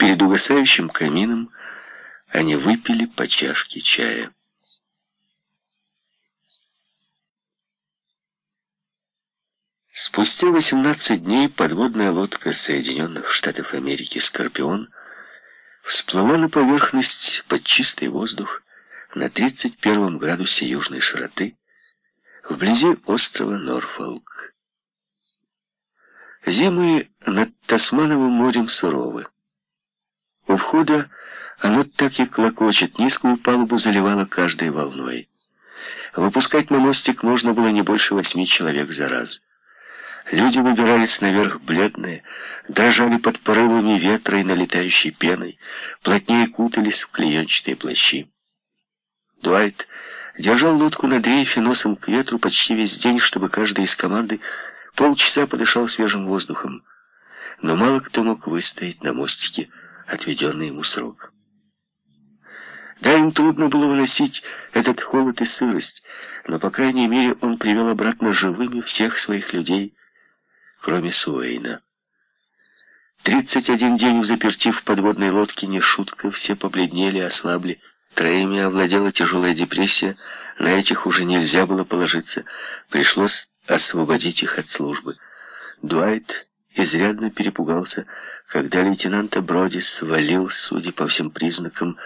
Перед угасающим камином они выпили по чашке чая. Спустя 18 дней подводная лодка Соединенных Штатов Америки «Скорпион» всплыла на поверхность под чистый воздух на 31 градусе южной широты вблизи острова Норфолк. Зимы над Тасмановым морем суровы. У входа оно так и клокочет, низкую палубу заливало каждой волной. Выпускать на мостик можно было не больше восьми человек за раз. Люди выбирались наверх бледные, дрожали под порывами ветра и налетающей пеной, плотнее кутались в клеенчатые плащи. Дуайт держал лодку на дрейфе носом к ветру почти весь день, чтобы каждый из команды полчаса подышал свежим воздухом. Но мало кто мог выстоять на мостике отведенный ему срок. Да, им трудно было выносить этот холод и сырость, но, по крайней мере, он привел обратно живыми всех своих людей, кроме Суэйна. Тридцать один день в заперти в подводной лодке не шутка, все побледнели, ослабли. Троими овладела тяжелая депрессия, на этих уже нельзя было положиться, пришлось освободить их от службы. Дуайт изрядно перепугался, когда лейтенанта Броди свалил, судя по всем признакам,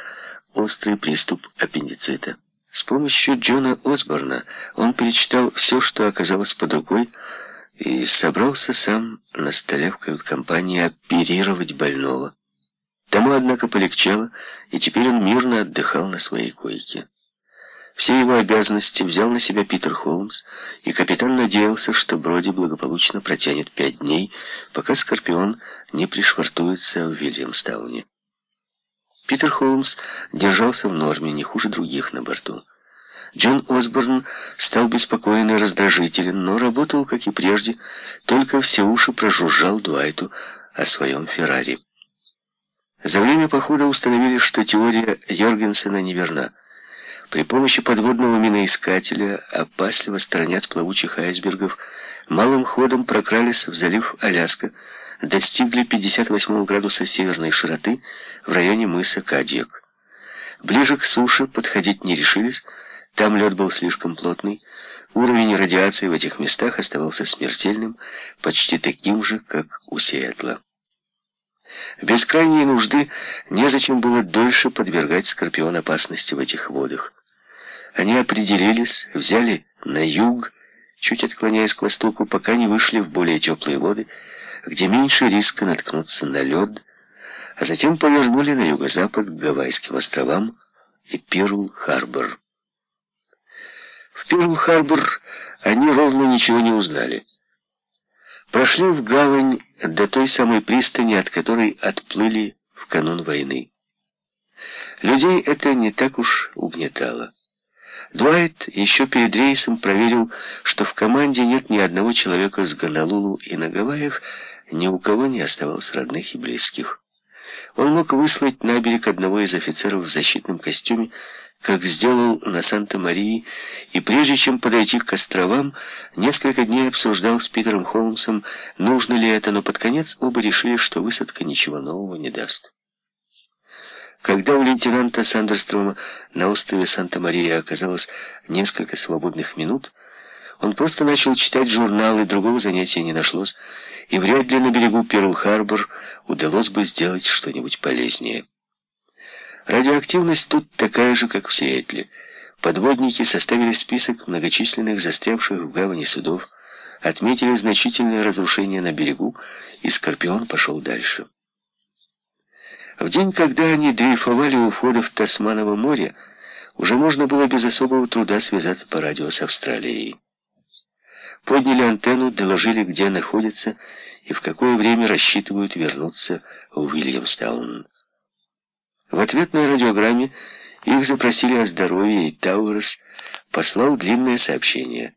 острый приступ аппендицита. С помощью Джона Осборна он перечитал все, что оказалось под рукой, и собрался сам на столе в кают-компании оперировать больного. Тому, однако, полегчало, и теперь он мирно отдыхал на своей койке. Все его обязанности взял на себя Питер Холмс, и капитан надеялся, что Броди благополучно протянет пять дней, пока Скорпион не пришвартуется в Вильямстауне. Питер Холмс держался в норме, не хуже других на борту. Джон Осборн стал беспокоен и раздражителен, но работал, как и прежде, только все уши прожужжал Дуайту о своем Феррари. За время похода установили, что теория Йоргенсена неверна. При помощи подводного миноискателя, опасливо сторонясь плавучих айсбергов, малым ходом прокрались в залив Аляска, достигли 58 градуса северной широты в районе мыса Кадьяк. Ближе к суше подходить не решились, там лед был слишком плотный, уровень радиации в этих местах оставался смертельным, почти таким же, как у Сиэтла. Без крайней нужды незачем было дольше подвергать Скорпион опасности в этих водах. Они определились, взяли на юг, чуть отклоняясь к востоку, пока не вышли в более теплые воды, где меньше риска наткнуться на лед, а затем повернули на юго-запад к Гавайским островам и Пирл-Харбор. В Пирл-Харбор они ровно ничего не узнали. Прошли в гавань до той самой пристани, от которой отплыли в канун войны. Людей это не так уж угнетало. Дуайт еще перед рейсом проверил, что в команде нет ни одного человека с Гонолулу и на Гавайях, ни у кого не оставалось родных и близких. Он мог выслать на берег одного из офицеров в защитном костюме, как сделал на Санта-Марии, и прежде чем подойти к островам, несколько дней обсуждал с Питером Холмсом, нужно ли это, но под конец оба решили, что высадка ничего нового не даст. Когда у лейтенанта Сандерстрома на острове Санта-Мария оказалось несколько свободных минут, он просто начал читать журналы, другого занятия не нашлось, и вряд ли на берегу Перл-Харбор удалось бы сделать что-нибудь полезнее. Радиоактивность тут такая же, как в Сиэтле. Подводники составили список многочисленных застрявших в гавани судов, отметили значительное разрушение на берегу, и Скорпион пошел дальше. В день, когда они дрейфовали у входа в Тасманово море, уже можно было без особого труда связаться по радио с Австралией. Подняли антенну, доложили, где находятся и в какое время рассчитывают вернуться в Уильямстаун. В ответной радиограмме их запросили о здоровье, и Тауэрс послал длинное сообщение.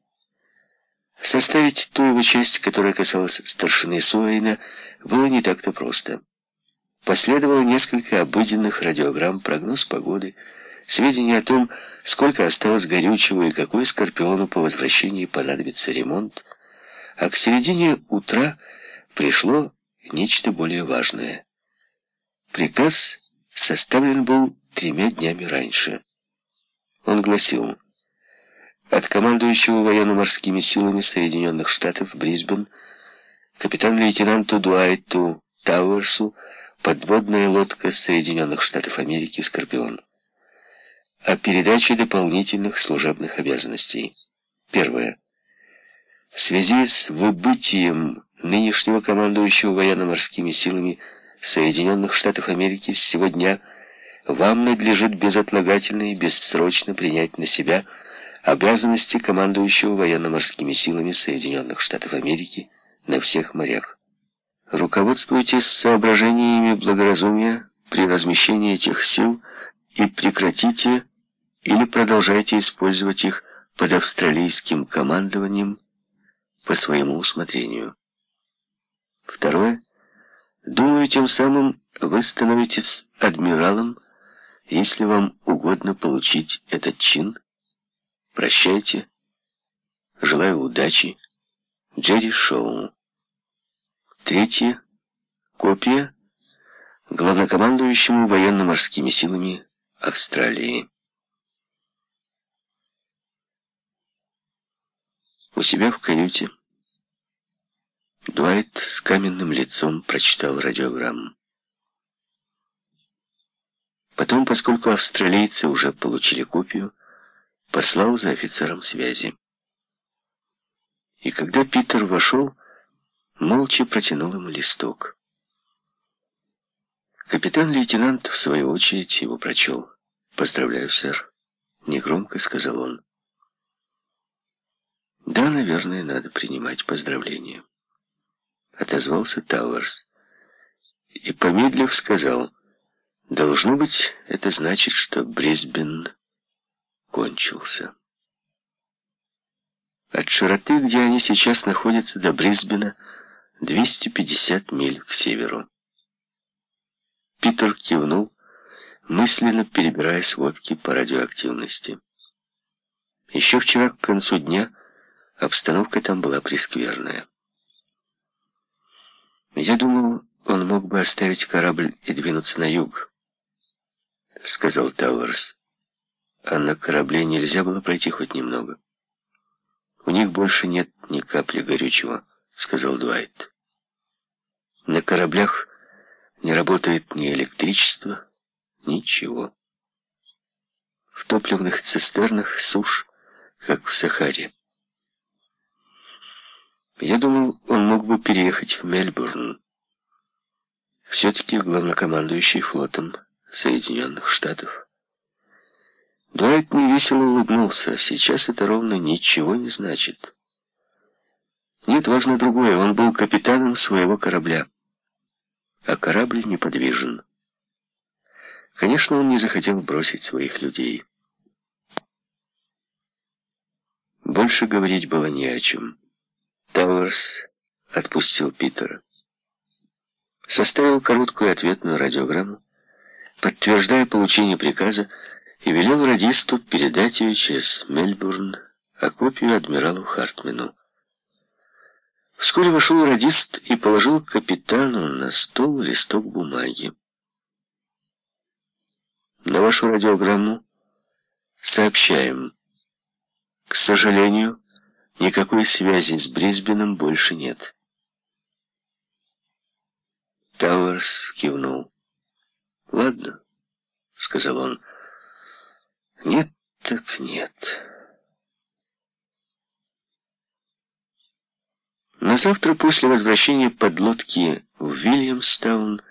Составить ту его часть, которая касалась старшины Суэйна, было не так-то просто. Последовало несколько обыденных радиограмм, прогноз погоды, сведения о том, сколько осталось горючего и какой скорпиону по возвращении понадобится ремонт, а к середине утра пришло нечто более важное. Приказ составлен был тремя днями раньше. Он гласил, от командующего военно-морскими силами Соединенных Штатов Брисбен капитан-лейтенанту Дуайту Тауэрсу подводная лодка Соединенных Штатов Америки «Скорпион» о передаче дополнительных служебных обязанностей. Первое. В связи с выбытием нынешнего командующего военно-морскими силами Соединенных Штатов Америки с сего дня вам надлежит безотлагательно и бессрочно принять на себя обязанности командующего военно-морскими силами Соединенных Штатов Америки на всех морях. Руководствуйтесь соображениями благоразумия при размещении этих сил и прекратите или продолжайте использовать их под австралийским командованием по своему усмотрению. Второе. Думаю, тем самым вы становитесь адмиралом, если вам угодно получить этот чин. Прощайте. Желаю удачи. Джерри Шоу. Третье. Копия главнокомандующему военно-морскими силами Австралии. У себя в каюте Дуайт с каменным лицом прочитал радиограмму. Потом, поскольку австралийцы уже получили копию, послал за офицером связи. И когда Питер вошел, молча протянул ему листок. Капитан-лейтенант, в свою очередь, его прочел. «Поздравляю, сэр», — негромко сказал он. «Да, наверное, надо принимать поздравления», — отозвался Тауэрс. И, помедлив, сказал, «Должно быть, это значит, что Брисбен кончился». От широты, где они сейчас находятся, до Брисбена, 250 миль к северу. Питер кивнул, мысленно перебирая сводки по радиоактивности. Еще вчера к концу дня Обстановка там была прескверная. «Я думал, он мог бы оставить корабль и двинуться на юг», — сказал Тауэрс. «А на корабле нельзя было пройти хоть немного». «У них больше нет ни капли горючего», — сказал Дуайт. «На кораблях не работает ни электричество, ничего. В топливных цистернах сушь, как в Сахаре. Я думал, он мог бы переехать в Мельбурн. Все-таки главнокомандующий флотом Соединенных Штатов. Дуайт невесело улыбнулся. Сейчас это ровно ничего не значит. Нет, важно другое. Он был капитаном своего корабля. А корабль неподвижен. Конечно, он не захотел бросить своих людей. Больше говорить было не о чем. Тауэрс отпустил Питера. Составил короткую ответную радиограмму, подтверждая получение приказа, и велел радисту передать ее через Мельбурн, а копию адмиралу Хартмену. Вскоре вошел радист и положил капитану на стол листок бумаги. На вашу радиограмму сообщаем. К сожалению, Никакой связи с Брисбеном больше нет. Тауэрс кивнул. «Ладно», — сказал он. «Нет так нет». На завтра после возвращения подлодки в Вильямстаун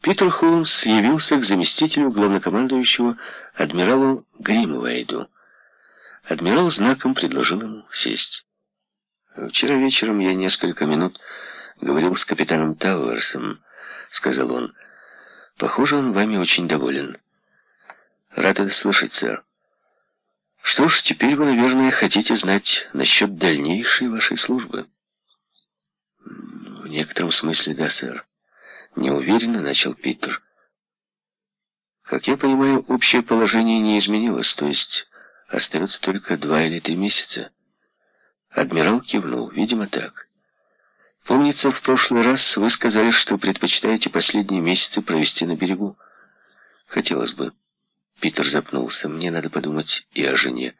Питер Холмс явился к заместителю главнокомандующего адмиралу Гримвейду. Адмирал знаком предложил ему сесть. «Вчера вечером я несколько минут говорил с капитаном Тауэрсом», — сказал он. «Похоже, он вами очень доволен». «Рад это слышать, сэр». «Что ж, теперь вы, наверное, хотите знать насчет дальнейшей вашей службы». «В некотором смысле, да, сэр». Неуверенно начал Питер. «Как я понимаю, общее положение не изменилось, то есть Остается только два или три месяца. Адмирал кивнул, видимо, так. Помнится, в прошлый раз вы сказали, что предпочитаете последние месяцы провести на берегу. Хотелось бы. Питер запнулся. Мне надо подумать и о жене.